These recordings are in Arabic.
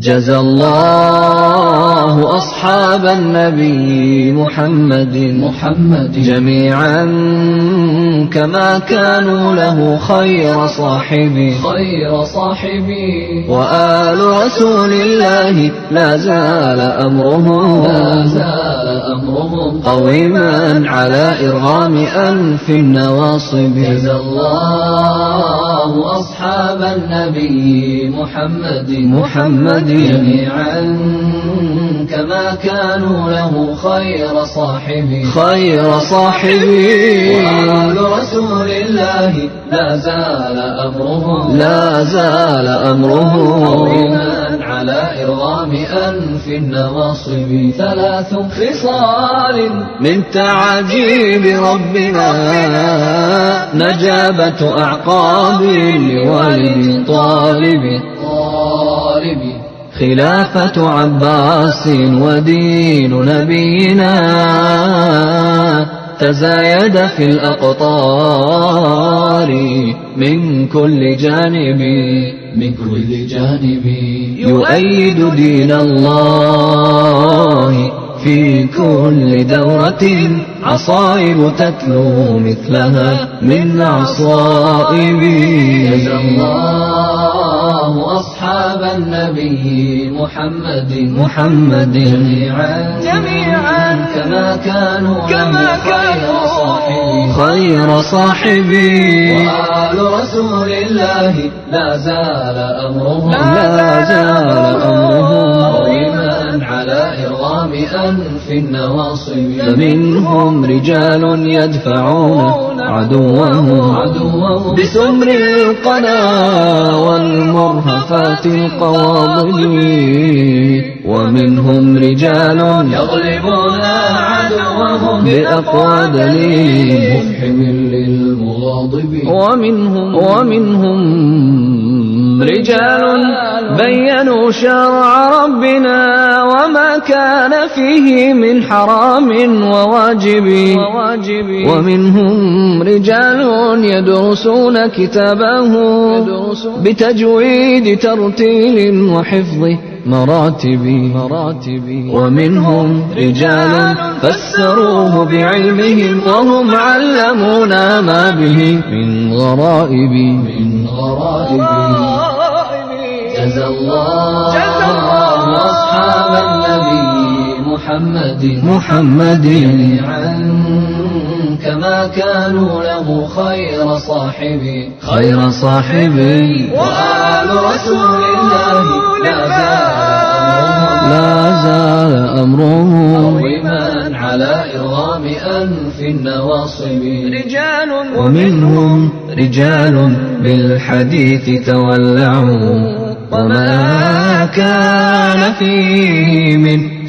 جزى الله أصحاب النبي محمد محمد. جميعا كما كانوا له خير صاحبي خير صاحبي وآل رسول الله لا زال أمرهم لا زال أمرهم قويما على إرغام أنف النواصب. جزى الله أصحاب النبي محمد محمد. جميعا كما كانوا له خير صاحبي خير صاحبي وآل رسول الله لا زال أمرهم لا زال أمره. قويما على إرغام أنف النواصب ثلاث خصال. من تعجيب ربنا نجابة أعقاب لوالد طالب طالب خلافة عباس ودين نبينا. تزايد في الأقطار من كل جانب من كل جانب. يؤيد دين الله في كل دورة. عصائب تتلو مثلها من عصائب. جزى الله أصحاب النبي محمد. محمد. جميعا. جميعا. كما كانوا كما كانوا. صاحبي خير صاحبي وآل رسول الله لا زال أمرهم لا زال أمرهم قويما على إرغام أنف النواصب. فمنهم رجال يدفعون عدوهم عدوهم بسمر القنا والمرهفات القواضب ومنهم رجال يغلبون عدوهم بأقوى دليل مفحم للمغاضب. ومنهم ومنهم رجال بينوا شرع ربنا وما كان فيه من حرام وواجب. ومنهم رجال يدرسون كتابه بتجويد ترتيل وحفظ مراتب. مراتب ومنهم رجال فسروه بعلمهم وهم علمونا ما به من غرائب. من غرائب. جزى الله أصحاب النبي محمد محمد جميعا كما كانوا له خير صاحبي خير صاحبي وآل رسول الله لا زال لا زال أمره. قويما على إرغام أنف النواصب. رجال ومنهم رجال بالحديث تولعوا. وما كان فيه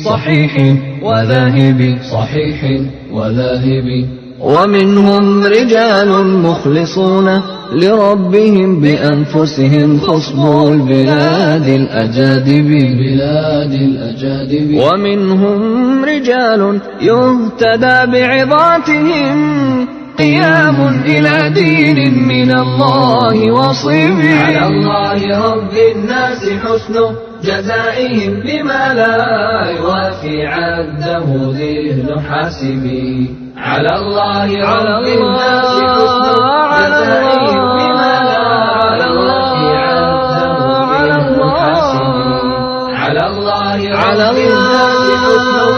صحيح وذاهب. صحيح وذاهب. ومنهم رجال مخلصون لربهم بأنفسهم خصبوا البلاد الأجادب. بلاد الأجادب. ومنهم رجال يهتدى بعظاتهم قيام إلى دين من الله وصيب على الله رب الناس حسن جزائهم بما لا يوافي عده ذهن حاسبي على الله رب الناس حسن جزائهم بما لا يوافي عده ذهن حاسبي على الله رب الناس